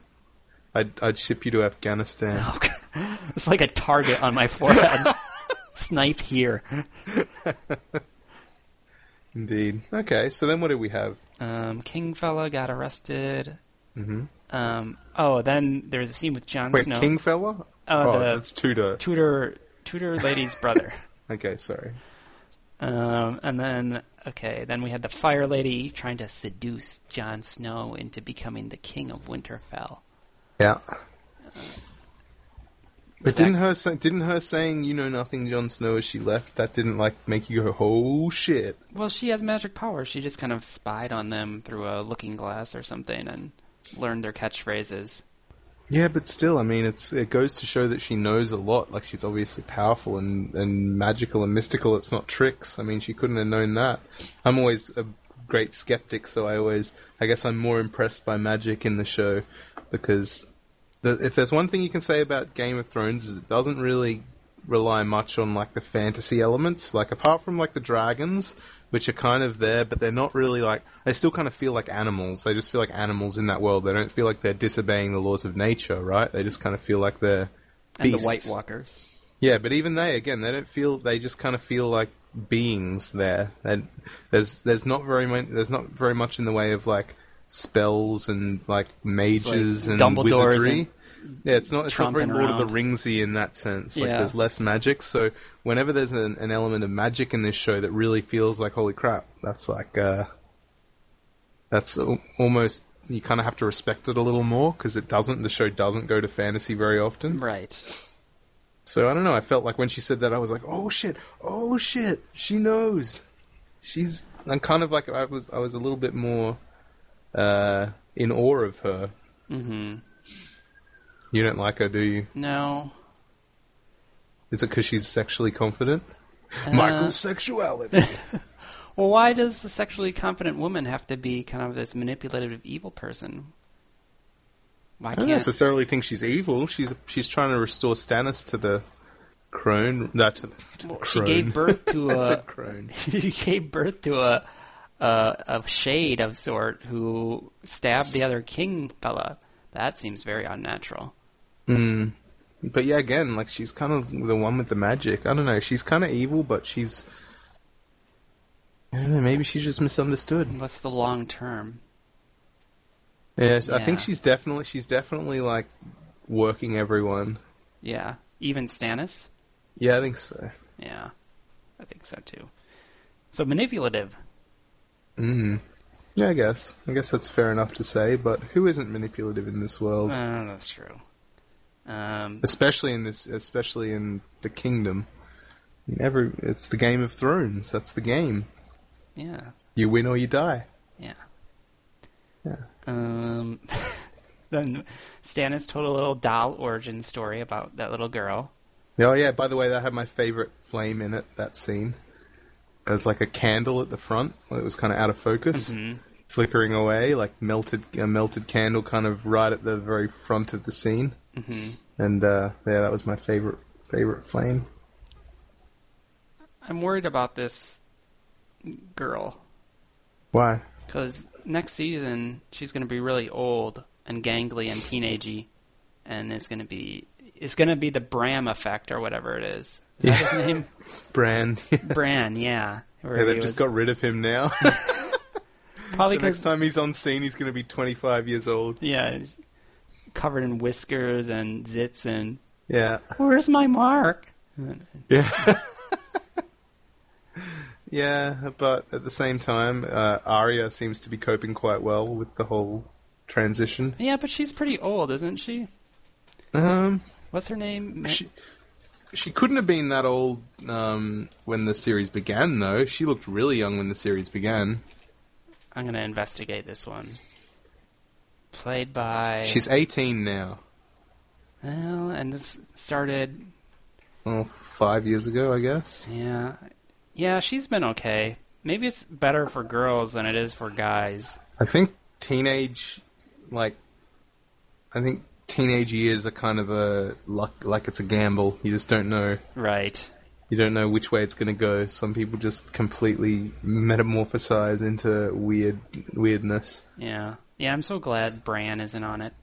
I'd I'd ship you to Afghanistan. It's like a target on my forehead. Snipe here. Indeed. Okay, so then what do we have? Um, King fella got arrested. hmm Um, oh, then there's a scene with Jon Wait, Snow. King fella? Oh, oh, the- that's Tudor. Tudor Tudor lady's brother. Okay, sorry. Um, and then okay, then we had the Fire Lady trying to seduce Jon Snow into becoming the King of Winterfell. Yeah. But that- didn't her say, didn't her saying you know nothing, Jon Snow, as she left, that didn't like make you go, oh shit? Well, she has magic powers. She just kind of spied on them through a looking glass or something and learned their catchphrases. Yeah, but still, I mean, it's it goes to show that she knows a lot. Like she's obviously powerful and and magical and mystical. It's not tricks. I mean, she couldn't have known that. I'm always a great skeptic, so I always, I guess, I'm more impressed by magic in the show because the, if there's one thing you can say about Game of Thrones is it doesn't really rely much on like the fantasy elements. Like apart from like the dragons, which are kind of there, but they're not really like they still kind of feel like animals. They just feel like animals in that world. They don't feel like they're disobeying the laws of nature, right? They just kind of feel like they're And the. White Walkers. Yeah, but even they, again, they don't feel. They just kind of feel like beings there. And there's there's not very much. There's not very much in the way of like spells and like mages and Dumbledore's wizardry. and yeah, it's not. It's not very Lord of the. Ringsy in that sense. Like Yeah. there's less magic. So whenever there's an, an element of magic in this show that really feels like holy crap, that's like uh, that's al- almost you kind of have to respect it a little more because it doesn't. The show doesn't go to fantasy very often. Right. So I don't know. I felt like when she said that, I was like, "Oh shit! Oh shit! She knows. She's." I'm kind of like I was. I was a little bit more uh, in awe of her. Mm-hmm. You don't like her, do you? No. Is it because she's sexually confident? Uh, Michael's sexuality. Well, why does the sexually confident woman have to be kind of this manipulative evil person? Why I don't necessarily think she's evil. She's she's trying to restore Stannis to the crone. No, to the, to the Well, she gave birth to a said crone. she gave birth to a, a a shade of sort who stabbed the other king fella. That seems very unnatural. Mm. But yeah, again, like she's kind of the one with the magic. I don't know. She's kind of evil, but she's. I don't know. Maybe she's just misunderstood. What's the long term? Yes, I think she's definitely she's definitely like working everyone. Yeah, even Stannis. Yeah, I think so. Yeah, I think so too. So manipulative. Mm. Yeah, I guess. I guess that's fair enough to say. But who isn't manipulative in this world? Uh, that's true. Um, especially in this, especially in the kingdom. Never, it's the Game of Thrones. That's the game. yeah, You win or you die. yeah. Yeah. Um, then Stannis told a little doll origin story about that little girl. Oh yeah. By the way, that had my favorite flame in it. That scene. It was like a candle at the front. It was kind of out of focus, Mhm. flickering away, like melted a melted candle, kind of right at the very front of the scene. Mhm. And uh, yeah, that was my favorite favorite flame. I'm worried about this girl Why? because next season she's going to be really old and gangly and teenagey, and it's going to be it's going to be the Bram effect or whatever it is. Is that his name? Bran. Bran, yeah. Where yeah, they've was- just got rid of him now. probably the next time he's on scene, he's going to be 25 years old. yeah, he's covered in whiskers and zits and Yeah. where's my mark? Yeah. yeah, but at the same time, uh, Arya seems to be coping quite well with the whole transition. Yeah, but she's pretty old, isn't she? Um, What's her name? She she couldn't have been that old um, when the series began, though. She looked really young when the series began. I'm going to investigate this one. Played by She's 18 now. well, and this started Well, five years ago, I guess. yeah. Yeah, she's been okay. Maybe it's better for girls than it is for guys. I think teenage, like, I think teenage years are kind of a luck, like it's a gamble. You just don't know. Right. You don't know which way it's going to go. Some people just completely metamorphosize into weird weirdness. Yeah. Yeah, I'm so glad Bran isn't on it.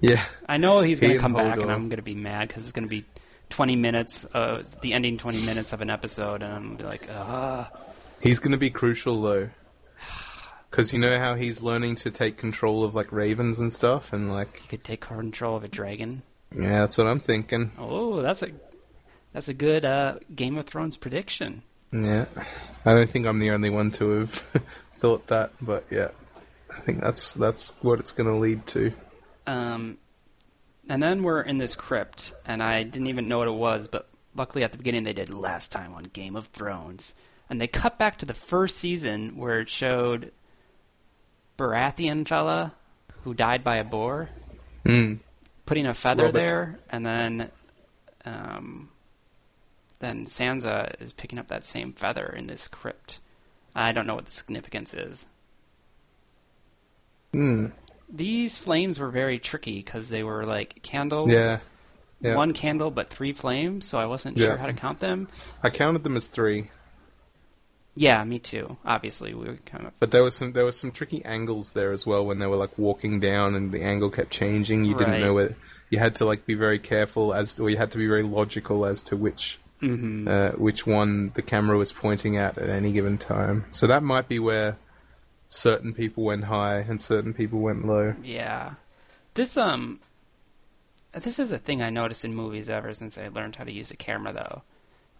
Yeah, I know he's going to come back, and I'm going to be mad because it's going to be 20 minutes, uh, the ending 20 minutes of an episode, and I'm going to be like, ah. he's going to be crucial though, because you know how he's learning to take control of like ravens and stuff, and like He could take control of a dragon. yeah, that's what I'm thinking. Oh, that's a that's a good uh, Game of Thrones prediction. Yeah, I don't think I'm the only one to have thought that, but yeah, I think that's that's what it's going to lead to. Um, and then we're in this crypt, and I didn't even know what it was, but luckily at the beginning they did last time on Game of Thrones. And they cut back to the first season where it showed Baratheon fella who died by a boar Mm. putting a feather Robert. there, and then um, then Sansa is picking up that same feather in this crypt. I don't know what the significance is. Mm. These flames were very tricky because they were like candles. Yeah, yeah. one candle but three flames, so I wasn't Yeah. sure how to count them. I counted them as three. Yeah, me too. Obviously, we were kind of But there was some there was some tricky angles there as well when they were like walking down and the angle kept changing. You didn't Right. know whether you had to like be very careful as or you had to be very logical as to which Mm-hmm. uh, which one the camera was pointing at at any given time. So that might be where certain people went high and certain people went low. Yeah. This um this is a thing I noticed in movies ever since I learned how to use a camera though.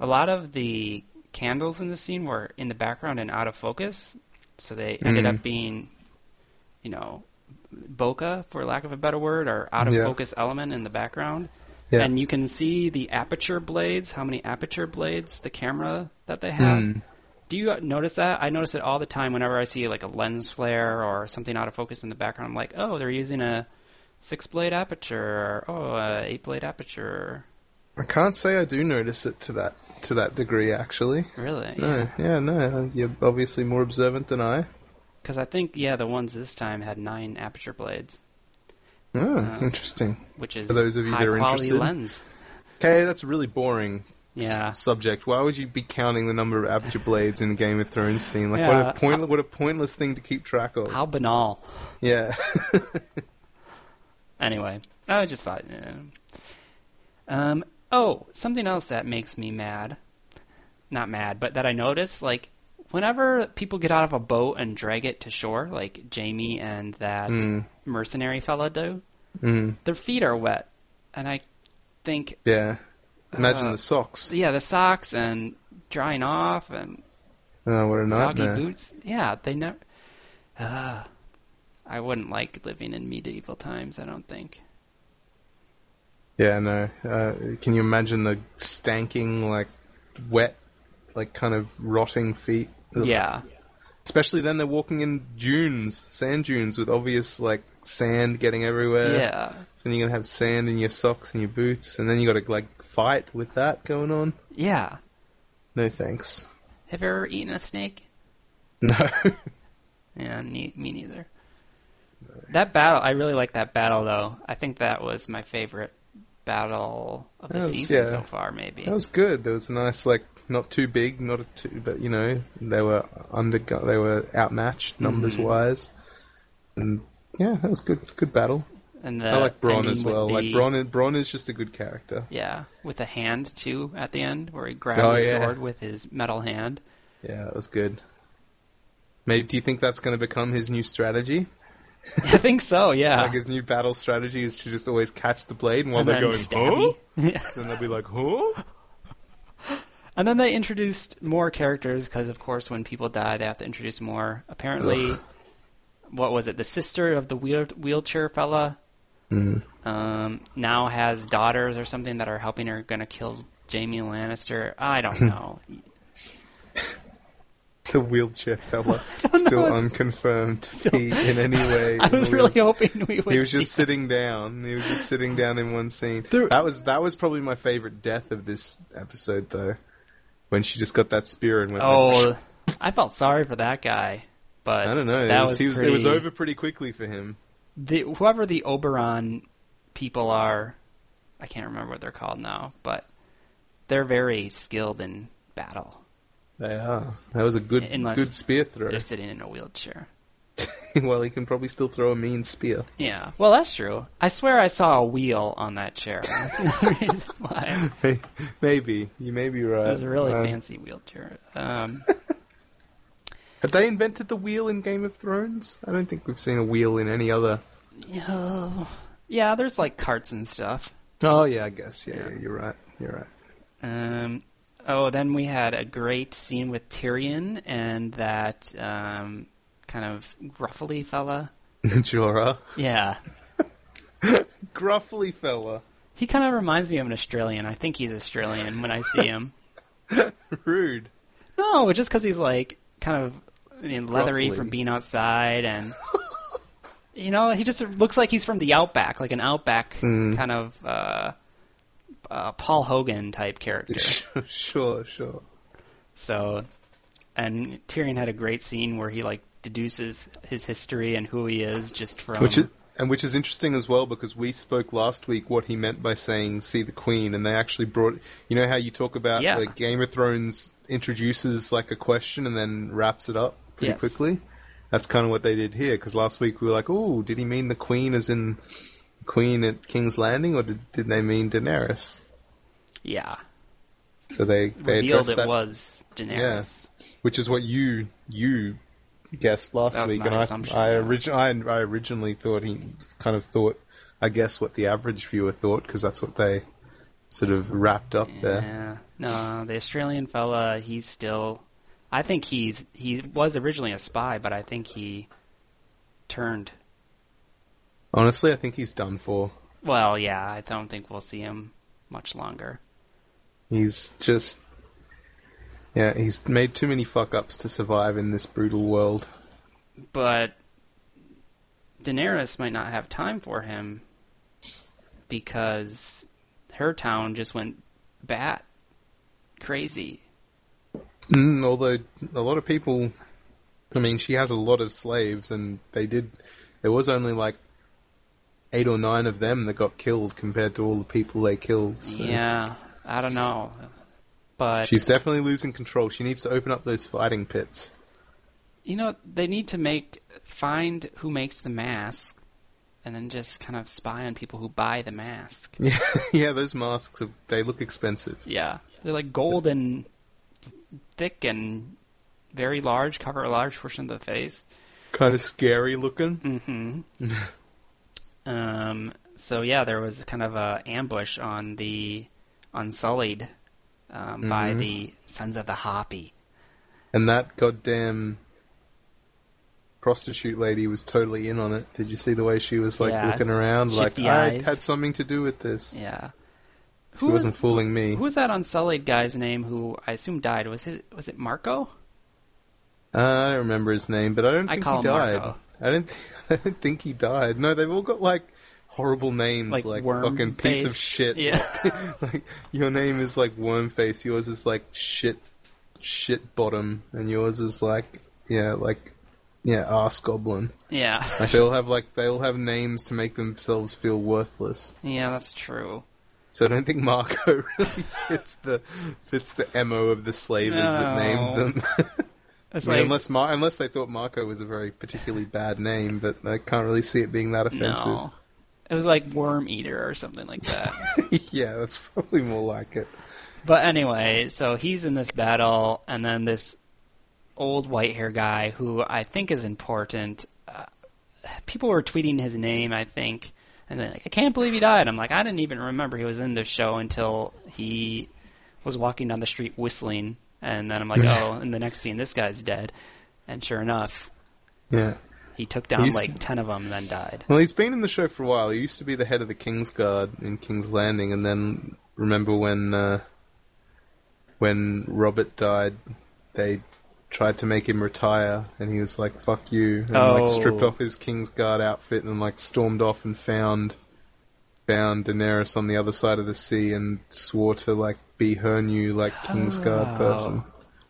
A lot of the candles in the scene were in the background and out of focus, so they ended Mm. up being you know bokeh for lack of a better word or out of Yeah. focus element in the background. Yeah. And you can see the aperture blades, how many aperture blades the camera that they have. Mm. Do you notice that? I notice it all the time whenever I see like a lens flare or something out of focus in the background. I'm like, oh, they're using a six blade aperture, or oh, a eight blade aperture. I can't say I do notice it to that to that degree actually. Really? No, yeah, no. You're obviously more observant than I. Because I think yeah, the ones this time had nine aperture blades, Oh, Uh, interesting. which is For those of you that high are quality interested. lens. Okay, that's really boring s- Yeah. subject. Why would you be counting the number of aperture blades in a Game of Thrones scene? Like, Yeah. what a point, what a pointless thing to keep track of. How banal. Yeah. Anyway, I just thought. Yeah. Um. Oh, something else that makes me mad. Not mad, but that I notice, like, whenever people get out of a boat and drag it to shore, like Jaime and that Mm. mercenary fella do, mm, their feet are wet, and I think, yeah. Imagine Uh, the socks. yeah, the socks and drying off and Oh, what a soggy nightmare. boots. Yeah, they never. Uh, I wouldn't like living in medieval times. I don't think. Yeah, no. Uh, can you imagine the stanking, like, wet, like, kind of rotting feet? Ugh. Yeah. Especially then they're walking in dunes, sand dunes, with obvious, like, sand getting everywhere. Yeah. Then you're gonna have sand in your socks and your boots, and then you gotta, like, fight with that going on. Yeah. No thanks. Have you ever eaten a snake? No. Yeah, ne- me neither. That battle, I really like that battle though. I think that was my favorite battle of the was- season yeah. so far. Maybe. that was good. There was a nice, like, not too big, not a too, but you know, they were under, they were outmatched numbers Mm-hmm. wise, and yeah, that was good. Good battle. And the I like ending as well. Like the- Bronn, Bronn is just a good character. Yeah, with the hand too at the end, where he grabbed Oh, the yeah. sword with his metal hand. Yeah, that was good. Maybe do you think that's going to become his new strategy? I think so. Yeah. Like his new battle strategy is to just always catch the blade, and while and they're going, you. Yeah. Then they'll be like, huh? And then they introduced more characters because, of course, when people die, they have to introduce more. Apparently, Ugh. what was it? The sister of the wheel- wheelchair fella Mm. um, now has daughters or something that are helping her going to kill Jaime Lannister. I don't know. The wheelchair fella, still it's- unconfirmed to be in any way. I was really hoping we would. He was just sitting down. He was just sitting down in one scene. There- That was that was probably my favorite death of this episode, though. When she just got that spear and went. like, Oh, I felt sorry for that guy, but I don't know. It That was, was, he was, it was over pretty quickly for him. The, whoever the Oberon people are, I can't remember what they're called now, but they're very skilled in battle. They are. That was a good Unless good spear throw. They're sitting in a wheelchair. well, he can probably still throw a mean spear. Yeah, well, that's true. I swear I saw a wheel on that chair. That's the reason why. maybe you may be right. It was a really Uh, fancy wheelchair. Um, Have they invented the wheel in Game of Thrones? I don't think we've seen a wheel in any other. yeah, yeah, there's like carts and stuff. Oh yeah, I guess. Yeah, yeah you're right. You're right. Um, oh, then we had a great scene with Tyrion and that um, kind of gruffly fella. Jorah, Yeah, gruffly fella, he kind of reminds me of an Australian. I think he's Australian when I see him. rude. No, just because he's like kind of know, leathery Gruffly. from being outside, and you know, he just looks like he's from the outback, like an outback Hmm. kind of uh, uh, Paul Hogan type character. sure, sure. So, and Tyrion had a great scene where he like deduces his history and who he is just from Which is and which is interesting as well because we spoke last week what he meant by saying "see the Queen," and they actually brought. You know how you talk about Yeah. like Game of Thrones introduces like a question and then wraps it up pretty Yes. quickly. That's kind of what they did here because last week we were like, "Oh, did he mean the Queen as in Queen at King's Landing, or did, did they mean Daenerys?" Yeah. So they they Revealed it that, was Daenerys. which is what you you guessed last week, and I I, yeah. origi- I I originally thought he kind of thought I guess what the average viewer thought because that's what they sort of wrapped up there. Yeah. No, the Australian fella, he's still. I think he's he was originally a spy, but I think he turned. Honestly, I think he's done for. Well, yeah, I don't think we'll see him much longer. He's just yeah, he's made too many fuck ups to survive in this brutal world. But Daenerys might not have time for him because her town just went bat crazy. Mm, although a lot of people, I mean, she has a lot of slaves, and they did. There was only like eight or nine of them that got killed compared to all the people they killed. so- Yeah, I don't know, but She's definitely losing control. She needs to open up those fighting pits. you know they need to make find who makes the mask, and then just kind of spy on people who buy the mask. Yeah, yeah, those masks are, they look expensive. Yeah, they're like golden thick and very large, cover a large portion of the face. Kind of scary looking. Mm-hmm. um. So yeah, there was kind of a ambush on the Unsullied um, by Mhm. the Sons of the Harpy. And that goddamn prostitute lady was totally in on it. Did you see the way she was like Yeah. looking around like Shifty I had something to do with this. Yeah. She wasn't fooling me. Who was that Unsullied guy's name? Who I assume died? Was it was it Marco? Uh, I don't remember his name, but I don't I think call he died. Marco. I don't. Th- I don't think he died. No, they've all got like horrible names, Like like, fucking piece of shit. Yeah. like your name is like worm face. Yours is like shit, shit bottom, and yours is like yeah, like yeah, ass goblin. Yeah. Like they all have like they all have names to make themselves feel worthless. yeah, that's true. So I don't think Marco really fits the fits the mo of the slavers that named them. It's I mean, like unless Mar- unless they thought Marco was a very particularly bad name, but I can't really see it being that offensive. no. It was like Worm Eater or something like that. yeah, that's probably more like it. But anyway, so he's in this battle, and then this old white hair guy who I think is important. Uh, people were tweeting his name, I think, and they're like, "I can't believe he died." I'm like, I didn't even remember he was in this show until he was walking down the street whistling, and then I'm like, "Oh!" In the next scene, this guy's dead, and sure enough, Yeah. he took down He's- like ten of them, and then died. Well, he's been in the show for a while. He used to be the head of the King's Guard in King's Landing, and then remember when uh, when Robert died, they tried to make him retire, and he was like, "Fuck you," and like stripped Oh. off his King's Guard outfit and like stormed off and found found Daenerys on the other side of the sea and swore to like be her new like King's Guard Oh. person.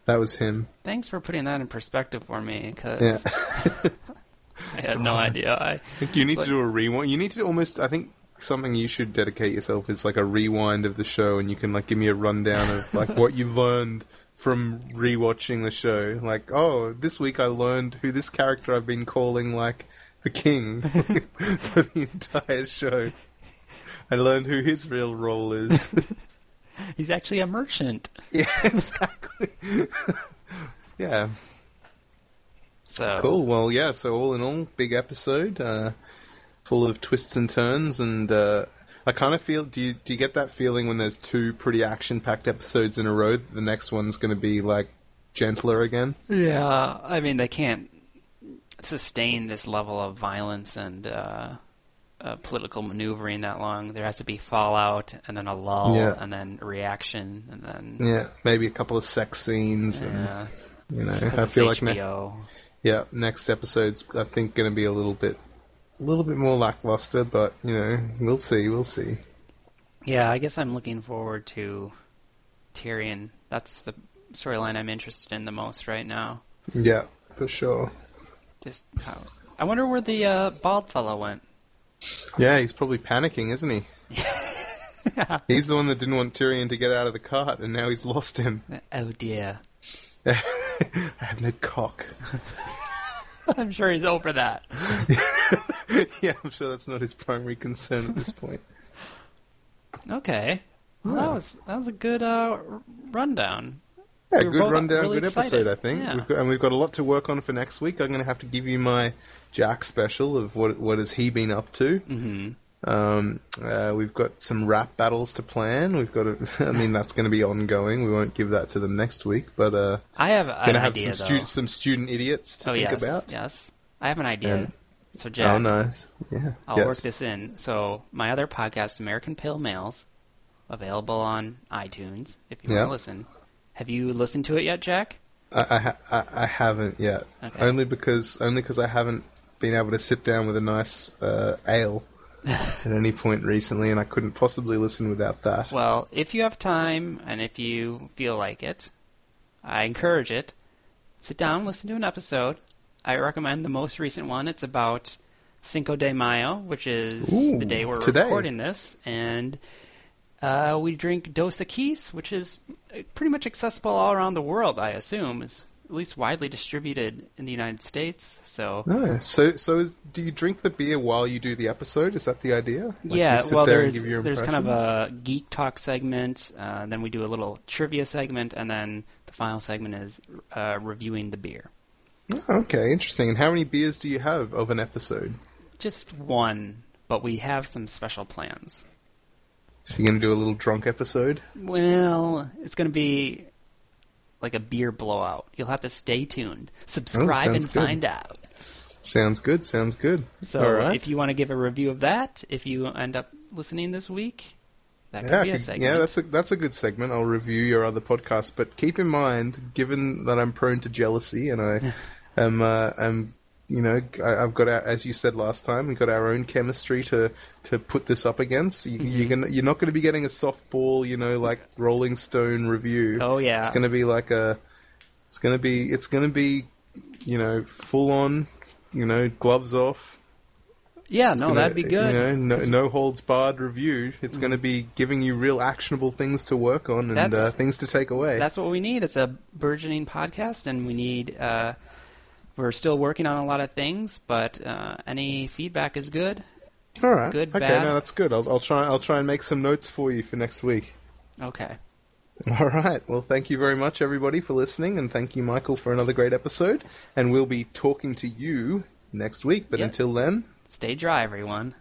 That was him. Thanks for putting that in perspective for me, because Yeah. I had no idea. I I think you need It's to do a rewind. You need to almost. I think something you should dedicate yourself is like a rewind of the show, and you can like give me a rundown of like what you've learned from rewatching the show. Like, oh, this week I learned who this character I've been calling like the king for the entire show. I learned who his real role is. He's actually a merchant. yeah, exactly. yeah, So Cool. Well, yeah. So all in all, big episode, uh, full of twists and turns, and uh, I kind of feel. Do you do you get that feeling when there's two pretty action-packed episodes in a row that the next one's going to be like gentler again? Yeah, I mean they can't sustain this level of violence and uh, uh, political maneuvering that long. There has to be fallout, and then a lull, Yeah. and then reaction, and then Yeah, maybe a couple of sex scenes, and yeah, you know, I feel like ne- yeah, next episode's I think going to be a little bit, a little bit more lackluster, but you know, we'll see, we'll see. yeah, I guess I'm looking forward to Tyrion. That's the storyline I'm interested in the most right now. Yeah, for sure. Just how, I wonder where the uh, bald fellow went. Yeah, he's probably panicking, isn't he? He's the one that didn't want Tyrion to get out of the cart, and now he's lost him. Oh dear. I have no cock. I'm sure he's over that. yeah, I'm sure that's not his primary concern at this point. Okay. Well, that was that was a good uh, rundown. Yeah, We good rundown, really good episode. I think. Yeah. We've got, and we've got a lot to work on for next week. I'm going to have to give you my Jack special of what what has he been up to. Mm-hmm. Um, uh, we've got some rap battles to plan. We've got, a, I mean, that's going to be ongoing. We won't give that to them next week, but uh, I have going an to have idea some stu- some student idiots to oh think yes, about. yes. I have an idea. And- so Jack, Oh, nice. Yeah. I'll yes. work this in. So my other podcast, American Pale Males, available on iTunes if you Yeah. want to listen. Have you listened to it yet, Jack? I, I, ha- I, I haven't yet. Okay. Only because only because I haven't been able to sit down with a nice uh, ale at any point recently, and I couldn't possibly listen without that. Well, if you have time and if you feel like it, I encourage it. Sit down, listen to an episode. I recommend the most recent one. It's about Cinco de Mayo, which is Ooh, the day we're today. recording this, and uh, we drink Dos Equis, which is uh, pretty much accessible all around the world. I assume is at least widely distributed in the United States. So Nice. So, so is, do you drink the beer while you do the episode? Is that the idea? Like yeah, well, there there's there's kind of a geek talk segment, uh, then we do a little trivia segment, and then the final segment is uh, reviewing the beer. Oh, okay, interesting. And how many beers do you have of an episode? Just one, but we have some special plans. So you're going to do a little drunk episode? Well, it's going to be like a beer blowout. You'll have to stay tuned, subscribe, and Oh, good. find out. Sounds good. Sounds good. So, All right. if you want to give a review of that, if you end up listening this week, that could yeah, be I a could- segment. yeah, that's a that's a good segment. I'll review your other podcast, but keep in mind, given that I'm prone to jealousy and I am, uh, am, you know, I, I've got, our, as you said last time, we've got our own chemistry to to put this up against. You, Mm-hmm. You're gonna, you're not going to be getting a softball, you know, like Rolling Stone review. Oh, yeah. it's going to be like a, it's going to be, it's going to be, you know, full on, you know, gloves off. Yeah, It's no, gonna, that'd be good. You know, no, no holds barred review. It's going to be giving you real actionable things to work on and uh, things to take away. That's what we need. It's a burgeoning podcast, and we need. Uh, we're still working on a lot of things, but uh, any feedback is good. All right. good, okay, bad. no, that's good. I'll, I'll try. I'll try and make some notes for you for next week. Okay. All right. Well, thank you very much, everybody, for listening, and thank you, Michael, for another great episode. And we'll be talking to you next week. But Yep. until then, Stay dry, everyone.